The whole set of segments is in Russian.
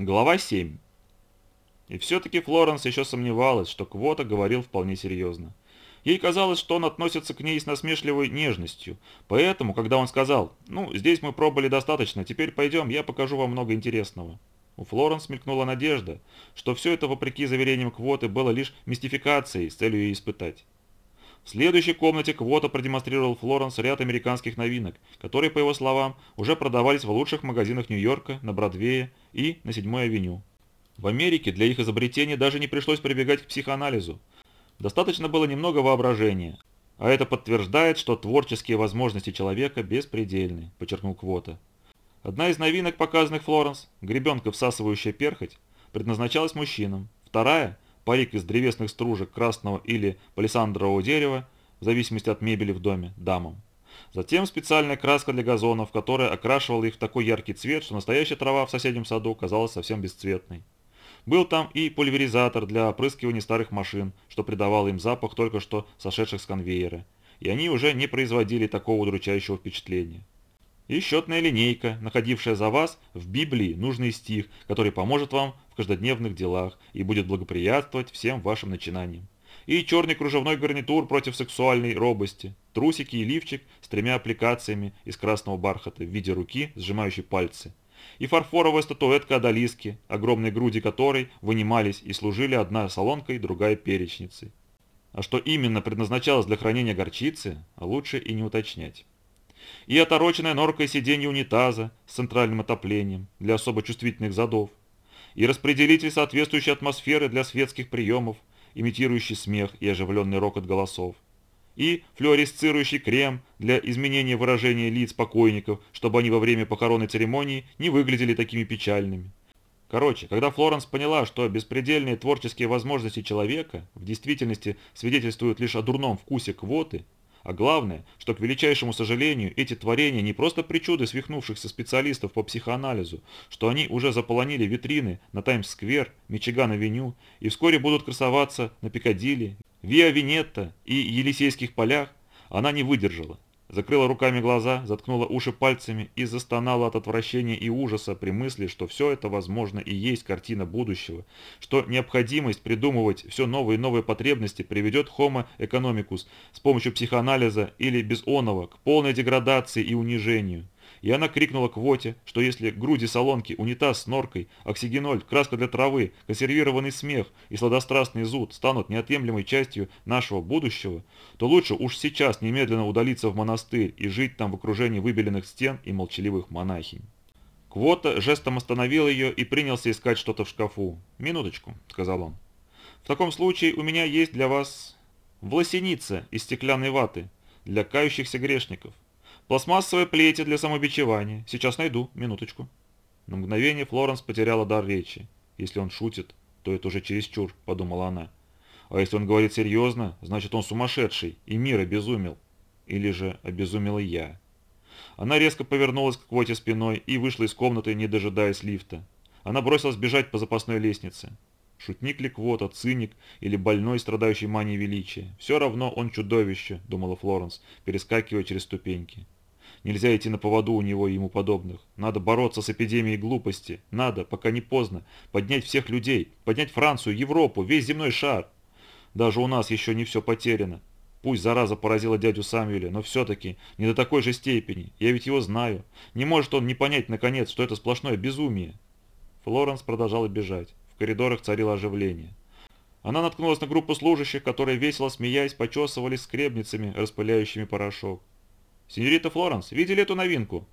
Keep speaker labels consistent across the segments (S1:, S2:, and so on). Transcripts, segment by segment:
S1: Глава 7. И все-таки Флоренс еще сомневалась, что Квота говорил вполне серьезно. Ей казалось, что он относится к ней с насмешливой нежностью. Поэтому, когда он сказал, «Ну, здесь мы пробовали достаточно, теперь пойдем, я покажу вам много интересного». У Флоренс мелькнула надежда, что все это, вопреки заверениям Квоты, было лишь мистификацией с целью ее испытать. В следующей комнате Квота продемонстрировал Флоренс ряд американских новинок, которые, по его словам, уже продавались в лучших магазинах Нью-Йорка, на Бродвее и на 7-й авеню. В Америке для их изобретения даже не пришлось прибегать к психоанализу. Достаточно было немного воображения. А это подтверждает, что творческие возможности человека беспредельны, подчеркнул Квота. Одна из новинок, показанных Флоренс, гребенка, всасывающая перхоть, предназначалась мужчинам. Вторая – парик из древесных стружек красного или палисандрового дерева, в зависимости от мебели в доме, дамам. Затем специальная краска для газонов, которая окрашивала их в такой яркий цвет, что настоящая трава в соседнем саду казалась совсем бесцветной. Был там и пульверизатор для опрыскивания старых машин, что придавало им запах только что сошедших с конвейера, и они уже не производили такого удручающего впечатления. И счетная линейка, находившая за вас в Библии нужный стих, который поможет вам каждодневных делах и будет благоприятствовать всем вашим начинаниям. И черный кружевной гарнитур против сексуальной робости, трусики и лифчик тремя аппликациями из красного бархата в виде руки, сжимающей пальцы. И фарфоровая статуэтка Адалиски, огромные груди которой вынимались и служили одна солонкой, другая перечницей. А что именно предназначалось для хранения горчицы, лучше и не уточнять. И отороченная норкой сиденье унитаза с центральным отоплением для особо чувствительных задов, и распределитель соответствующей атмосферы для светских приемов, имитирующий смех и оживленный рокот голосов, и флуоресцирующий крем для изменения выражения лиц покойников, чтобы они во время похоронной церемонии не выглядели такими печальными. Короче, когда Флоренс поняла, что беспредельные творческие возможности человека в действительности свидетельствуют лишь о дурном вкусе квоты, а главное, что, к величайшему сожалению, эти творения не просто причуды свихнувшихся специалистов по психоанализу, что они уже заполонили витрины на Таймс-сквер, Мичиган-авеню и вскоре будут красоваться на Пикадилли, Виа-Винетта и Елисейских полях, она не выдержала закрыла руками глаза, заткнула уши пальцами и застонала от отвращения и ужаса при мысли, что все это, возможно, и есть картина будущего, что необходимость придумывать все новые и новые потребности приведет Homo economicus с помощью психоанализа или без оного к полной деградации и унижению и она крикнула Квоте, что если груди солонки, унитаз с норкой, оксигеноль, краска для травы, консервированный смех и сладострастный зуд станут неотъемлемой частью нашего будущего, то лучше уж сейчас немедленно удалиться в монастырь и жить там в окружении выбеленных стен и молчаливых монахинь. Квота жестом остановил ее и принялся искать что-то в шкафу. «Минуточку», — сказал он. «В таком случае у меня есть для вас власеница из стеклянной ваты для кающихся грешников. Пластмассовые плети для самобичевания. Сейчас найду. Минуточку. На мгновение Флоренс потеряла дар речи. Если он шутит, то это уже чересчур, подумала она. А если он говорит серьезно, значит он сумасшедший, и мир обезумел. Или же обезумела я. Она резко повернулась к Квоте спиной и вышла из комнаты, не дожидаясь лифта. Она бросилась бежать по запасной лестнице. Шутник ли Квота, циник или больной, страдающий манией величия. Все равно он чудовище, думала Флоренс, перескакивая через ступеньки. Нельзя идти на поводу у него и ему подобных. Надо бороться с эпидемией глупости. Надо, пока не поздно, поднять всех людей, поднять Францию, Европу, весь земной шар. Даже у нас еще не все потеряно. Пусть зараза поразила дядю Самвеля, но все-таки не до такой же степени. Я ведь его знаю. Не может он не понять, наконец, что это сплошное безумие. Флоренс продолжала бежать. В коридорах царило оживление. Она наткнулась на группу служащих, которые, весело смеясь, почесывались скребницами, распыляющими порошок. «Сеньорита Флоренс, видели эту новинку?»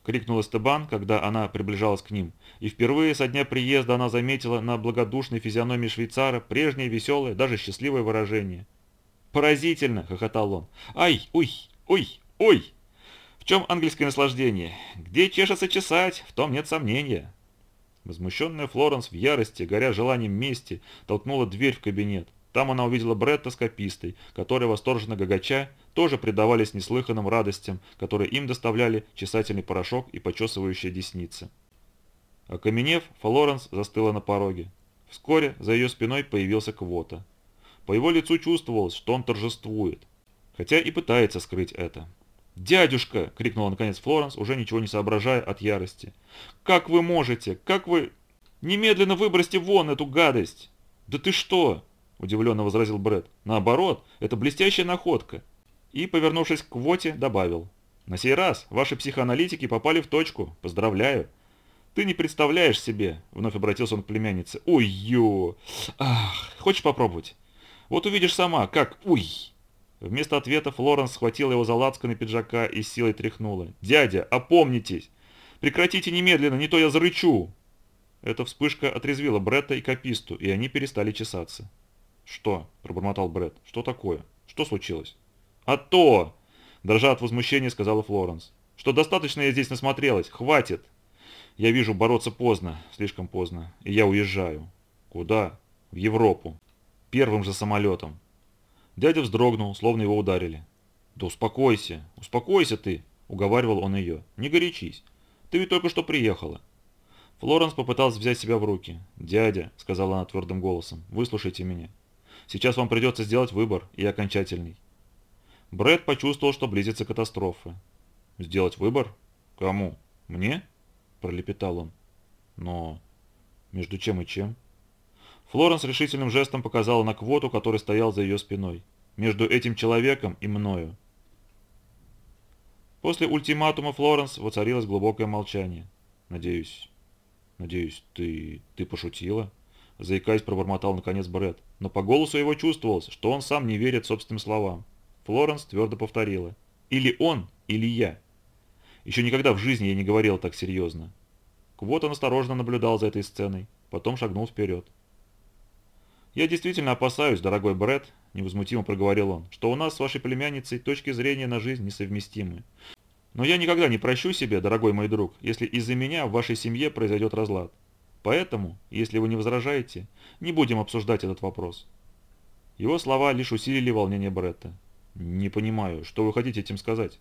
S1: — крикнул Эстебан, когда она приближалась к ним. И впервые со дня приезда она заметила на благодушной физиономии швейцара прежнее веселое, даже счастливое выражение. «Поразительно!» — хохотал он. «Ай, ой, ой, ой! В чем ангельское наслаждение? Где чешется чесать, в том нет сомнения!» Возмущенная Флоренс в ярости, горя желанием мести, толкнула дверь в кабинет. Там она увидела Бретта с копистой, которые, восторженно гагача, тоже предавались неслыханным радостям, которые им доставляли чесательный порошок и почесывающая десницы. Окаменев, Флоренс застыла на пороге. Вскоре за ее спиной появился Квота. По его лицу чувствовалось, что он торжествует, хотя и пытается скрыть это. «Дядюшка!» — крикнула наконец Флоренс, уже ничего не соображая от ярости. «Как вы можете? Как вы...» Немедленно выбросьте вон эту гадость!» «Да ты что?» – удивленно возразил Бред. «Наоборот, это блестящая находка». И, повернувшись к Квоте, добавил. «На сей раз ваши психоаналитики попали в точку. Поздравляю. Ты не представляешь себе, вновь обратился он к племяннице. Ой-ё! Хочешь попробовать? Вот увидишь сама, как... Уй! Вместо ответа Флоренс схватила его за лацканы пиджака и силой тряхнула. «Дядя, опомнитесь! Прекратите немедленно, не то я зарычу!» Эта вспышка отрезвила Бретта и Каписту, и они перестали чесаться. «Что?» – пробормотал Бретт. «Что такое? Что случилось?» «А то!» – дрожа от возмущения, сказала Флоренс. «Что достаточно я здесь насмотрелась. Хватит! Я вижу, бороться поздно, слишком поздно, и я уезжаю. Куда? В Европу. Первым же самолетом. Дядя вздрогнул, словно его ударили. «Да успокойся, успокойся ты», — уговаривал он ее. «Не горячись. Ты ведь только что приехала». Флоренс попытался взять себя в руки. «Дядя», — сказала она твердым голосом, — «выслушайте меня. Сейчас вам придется сделать выбор, и окончательный». Брэд почувствовал, что близится катастрофа. «Сделать выбор? Кому? Мне?» – пролепетал он. «Но между чем и чем?» Флоренс решительным жестом показала на квоту, который стоял за ее спиной. «Между этим человеком и мною». После ультиматума Флоренс воцарилось глубокое молчание. «Надеюсь... Надеюсь, ты... ты пошутила?» Заикаясь, пробормотал наконец Брэд. Но по голосу его чувствовалось, что он сам не верит собственным словам. Флоренс твердо повторила. «Или он, или я». Еще никогда в жизни я не говорил так серьезно. Квотон осторожно наблюдал за этой сценой, потом шагнул вперед. «Я действительно опасаюсь, дорогой Брэд», – невозмутимо проговорил он, – «что у нас с вашей племянницей точки зрения на жизнь несовместимы. Но я никогда не прощу себе, дорогой мой друг, если из-за меня в вашей семье произойдет разлад. Поэтому, если вы не возражаете, не будем обсуждать этот вопрос». Его слова лишь усилили волнение Бретта. «Не понимаю, что вы хотите этим сказать?»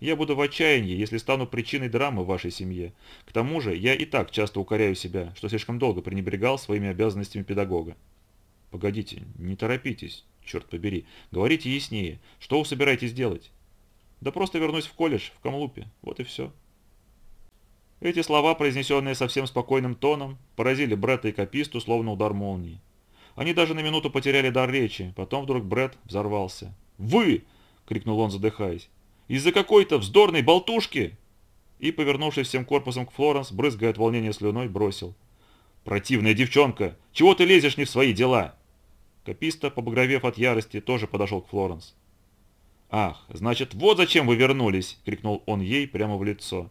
S1: Я буду в отчаянии, если стану причиной драмы в вашей семье. К тому же, я и так часто укоряю себя, что слишком долго пренебрегал своими обязанностями педагога. Погодите, не торопитесь, черт побери. Говорите яснее. Что вы собираетесь делать? Да просто вернусь в колледж, в Камлупе. Вот и все. Эти слова, произнесенные совсем спокойным тоном, поразили Бретта и Каписту, словно удар молнии. Они даже на минуту потеряли дар речи, потом вдруг Бред взорвался. «Вы!» — крикнул он, задыхаясь. Из-за какой-то вздорной болтушки!» И, повернувшись всем корпусом к Флоренс, брызгая от волнения слюной, бросил. «Противная девчонка! Чего ты лезешь не в свои дела?» Каписта, побагровев от ярости, тоже подошел к Флоренс. «Ах, значит, вот зачем вы вернулись!» — крикнул он ей прямо в лицо.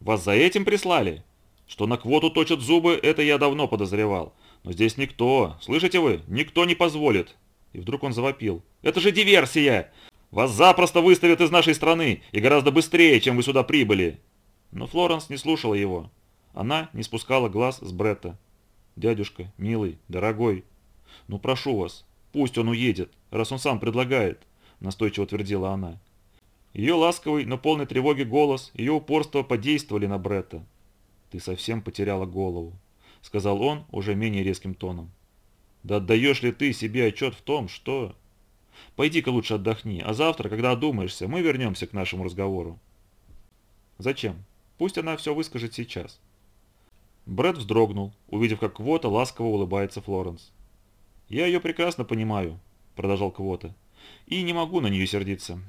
S1: «Вас за этим прислали? Что на квоту точат зубы, это я давно подозревал. Но здесь никто, слышите вы, никто не позволит!» И вдруг он завопил. «Это же диверсия! Вас запросто выставят из нашей страны, и гораздо быстрее, чем вы сюда прибыли!» Но Флоренс не слушала его. Она не спускала глаз с Бретта. «Дядюшка, милый, дорогой, ну прошу вас, пусть он уедет, раз он сам предлагает», настойчиво твердила она. Ее ласковый, но полный тревоги голос, ее упорство подействовали на Бретта. «Ты совсем потеряла голову», — сказал он уже менее резким тоном. «Да отдаешь ли ты себе отчет в том, что...» Пойди-ка лучше отдохни, а завтра, когда одумаешься, мы вернемся к нашему разговору. Зачем? Пусть она все выскажет сейчас. Брэд вздрогнул, увидев, как Квота ласково улыбается Флоренс. «Я ее прекрасно понимаю», — продолжал Квота, — «и не могу на нее сердиться.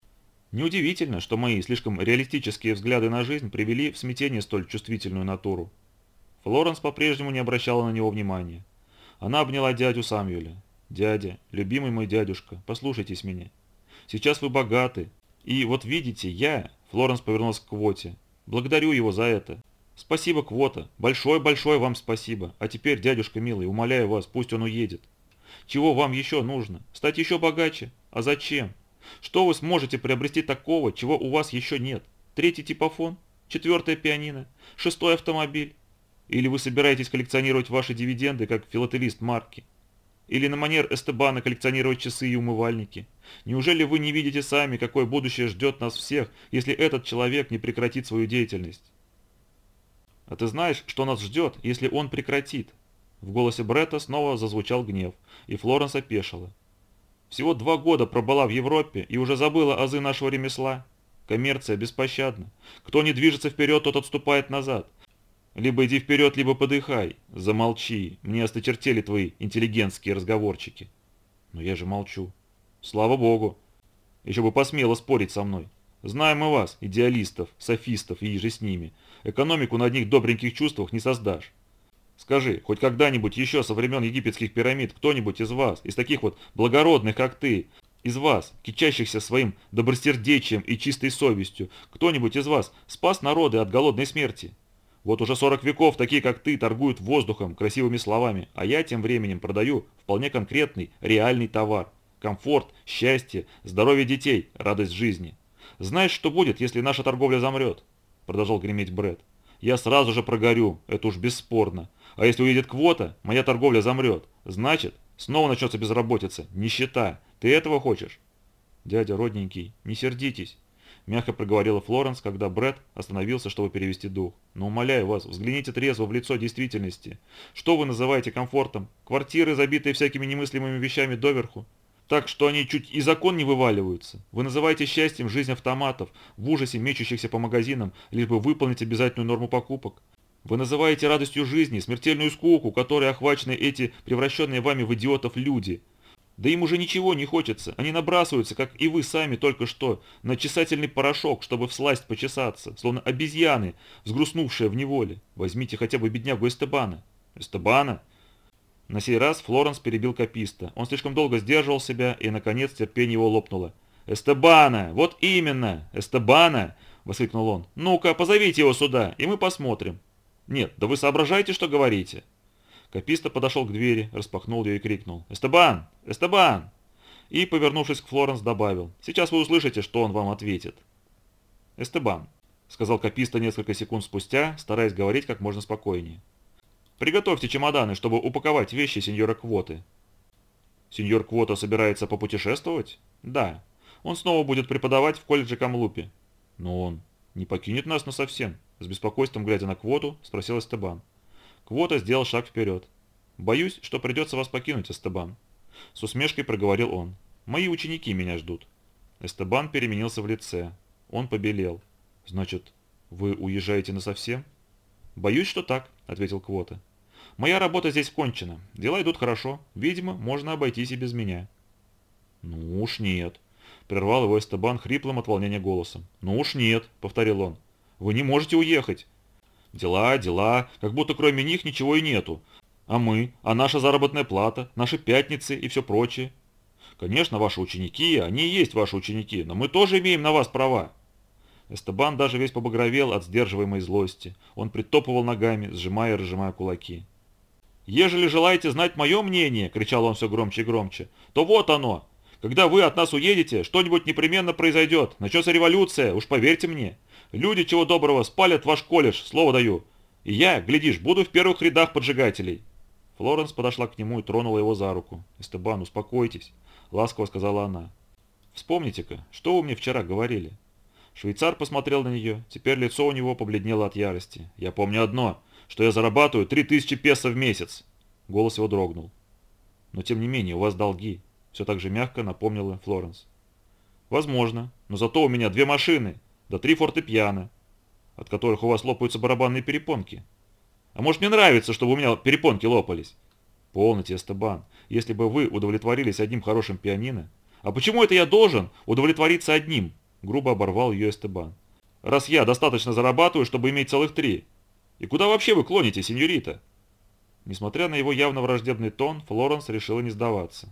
S1: Неудивительно, что мои слишком реалистические взгляды на жизнь привели в смятение столь чувствительную натуру». Флоренс по-прежнему не обращала на него внимания. Она обняла дядю Самюэля. «Дядя, любимый мой дядюшка, послушайтесь меня. Сейчас вы богаты. И вот видите, я...» Флоренс повернулась к Квоте. «Благодарю его за это. Спасибо, Квота. Большое-большое вам спасибо. А теперь, дядюшка милый, умоляю вас, пусть он уедет. Чего вам еще нужно? Стать еще богаче? А зачем? Что вы сможете приобрести такого, чего у вас еще нет? Третий типофон? Четвертое пианино? Шестой автомобиль? Или вы собираетесь коллекционировать ваши дивиденды, как филателист марки? Или на манер Эстебана коллекционировать часы и умывальники? Неужели вы не видите сами, какое будущее ждет нас всех, если этот человек не прекратит свою деятельность? А ты знаешь, что нас ждет, если он прекратит? В голосе Бретта снова зазвучал гнев, и Флоренс опешила. Всего два года пробыла в Европе и уже забыла азы нашего ремесла. Коммерция беспощадна. Кто не движется вперед, тот отступает назад. Либо иди вперед, либо подыхай. Замолчи, мне осточертели твои интеллигентские разговорчики. Но я же молчу. Слава богу. Еще бы посмело спорить со мной. Знаем мы вас, идеалистов, софистов и еже с ними. Экономику на одних добреньких чувствах не создашь. Скажи, хоть когда-нибудь еще со времен египетских пирамид кто-нибудь из вас, из таких вот благородных, как ты, из вас, кичащихся своим добросердечием и чистой совестью, кто-нибудь из вас спас народы от голодной смерти? Вот уже 40 веков такие, как ты, торгуют воздухом, красивыми словами, а я тем временем продаю вполне конкретный, реальный товар. Комфорт, счастье, здоровье детей, радость жизни. Знаешь, что будет, если наша торговля замрет? Продолжал греметь Бред. Я сразу же прогорю, это уж бесспорно. А если уедет квота, моя торговля замрет. Значит, снова начнется безработица, нищета. Ты этого хочешь? Дядя родненький, не сердитесь. Мягко проговорила Флоренс, когда Бред остановился, чтобы перевести дух. «Но умоляю вас, взгляните трезво в лицо действительности. Что вы называете комфортом? Квартиры, забитые всякими немыслимыми вещами доверху? Так, что они чуть и закон не вываливаются. Вы называете счастьем жизнь автоматов, в ужасе мечущихся по магазинам, лишь бы выполнить обязательную норму покупок. Вы называете радостью жизни смертельную скуку, которой охвачены эти превращенные вами в идиотов люди. Да им уже ничего не хочется, они набрасываются, как и вы сами только что, на чесательный порошок, чтобы всласть почесаться, словно обезьяны, взгрустнувшие в неволе. Возьмите хотя бы беднягу Эстебана. Эстебана? На сей раз Флоренс перебил кописта. Он слишком долго сдерживал себя, и, наконец, терпение его лопнуло. «Эстебана! Вот именно! Эстебана!» – воскликнул он. «Ну-ка, позовите его сюда, и мы посмотрим». «Нет, да вы соображаете, что говорите?» Каписта подошел к двери, распахнул ее и крикнул. «Эстебан! Эстебан!» И, повернувшись к Флоренс, добавил. «Сейчас вы услышите, что он вам ответит». «Эстебан», — сказал Каписта несколько секунд спустя, стараясь говорить как можно спокойнее. «Приготовьте чемоданы, чтобы упаковать вещи сеньора Квоты». «Сеньор Квота собирается попутешествовать?» «Да. Он снова будет преподавать в колледже Камлупе». «Но он не покинет нас насовсем», — с беспокойством глядя на Квоту, спросил Эстебан. Квота сделал шаг вперед. «Боюсь, что придется вас покинуть, Эстебан», — с усмешкой проговорил он. «Мои ученики меня ждут». Эстебан переменился в лице. Он побелел. «Значит, вы уезжаете насовсем?» «Боюсь, что так», — ответил Квота. «Моя работа здесь кончена. Дела идут хорошо. Видимо, можно обойтись и без меня». «Ну уж нет», — прервал его Эстебан хриплым от волнения голосом. «Ну уж нет», — повторил он. «Вы не можете уехать. Дела, дела, как будто кроме них ничего и нету. А мы, а наша заработная плата, наши пятницы и все прочее. Конечно, ваши ученики, они и есть ваши ученики, но мы тоже имеем на вас права. Эстебан даже весь побагровел от сдерживаемой злости. Он притопывал ногами, сжимая и разжимая кулаки. «Ежели желаете знать мое мнение», — кричал он все громче и громче, — «то вот оно. Когда вы от нас уедете, что-нибудь непременно произойдет. Начнется революция, уж поверьте мне. Люди, чего доброго, спалят ваш колледж, слово даю. И я, глядишь, буду в первых рядах поджигателей». Флоренс подошла к нему и тронула его за руку. «Эстебан, успокойтесь», — ласково сказала она. «Вспомните-ка, что вы мне вчера говорили?» Швейцар посмотрел на нее, теперь лицо у него побледнело от ярости. «Я помню одно, что я зарабатываю три тысячи песо в месяц!» Голос его дрогнул. «Но тем не менее, у вас долги», — все так же мягко напомнила Флоренс. «Возможно, но зато у меня две машины, да три фортепиано, от которых у вас лопаются барабанные перепонки. А может мне нравится, чтобы у меня перепонки лопались? Полноте, Эстебан, если бы вы удовлетворились одним хорошим пианино. А почему это я должен удовлетвориться одним? Грубо оборвал ее Эстебан. Раз я достаточно зарабатываю, чтобы иметь целых три. И куда вообще вы клоните, сеньорита? Несмотря на его явно враждебный тон, Флоренс решила не сдаваться.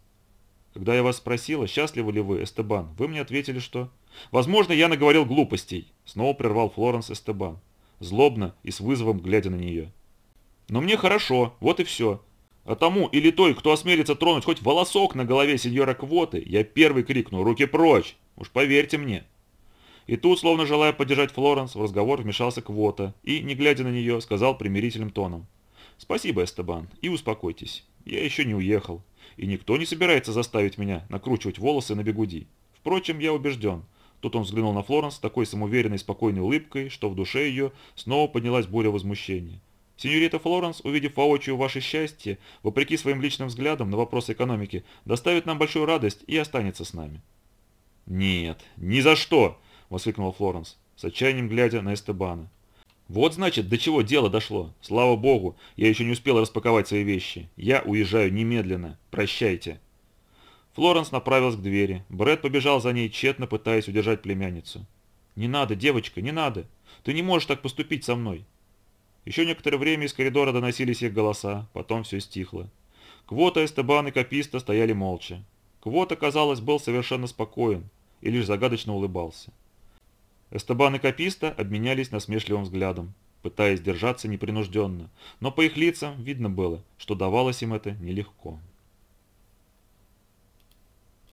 S1: Когда я вас спросила, счастливы ли вы, Эстебан, вы мне ответили, что... Возможно, я наговорил глупостей, снова прервал Флоренс Эстебан, злобно и с вызовом глядя на нее. Но мне хорошо, вот и все. А тому или той, кто осмелится тронуть хоть волосок на голове сеньора Квоты, я первый крикну «Руки прочь!» Уж поверьте мне. И тут, словно желая поддержать Флоренс, в разговор вмешался Квота и, не глядя на нее, сказал примирительным тоном. «Спасибо, Эстебан, и успокойтесь. Я еще не уехал, и никто не собирается заставить меня накручивать волосы на бегуди. Впрочем, я убежден, Тут он взглянул на Флоренс с такой самоуверенной спокойной улыбкой, что в душе ее снова поднялась буря возмущения. Сеньорита Флоренс, увидев воочию ваше счастье, вопреки своим личным взглядам на вопросы экономики, доставит нам большую радость и останется с нами. «Нет, ни за что!» – воскликнула Флоренс, с отчаянием глядя на Эстебана. Вот значит, до чего дело дошло. Слава богу, я еще не успел распаковать свои вещи. Я уезжаю немедленно. Прощайте. Флоренс направилась к двери. Брэд побежал за ней, тщетно пытаясь удержать племянницу. «Не надо, девочка, не надо. Ты не можешь так поступить со мной». Еще некоторое время из коридора доносились их голоса, потом все стихло. Квота, Эстебан и Каписта стояли молча. Квота, казалось, был совершенно спокоен и лишь загадочно улыбался. Эстебан и Каписта обменялись насмешливым взглядом, пытаясь держаться непринужденно, но по их лицам видно было, что давалось им это нелегко.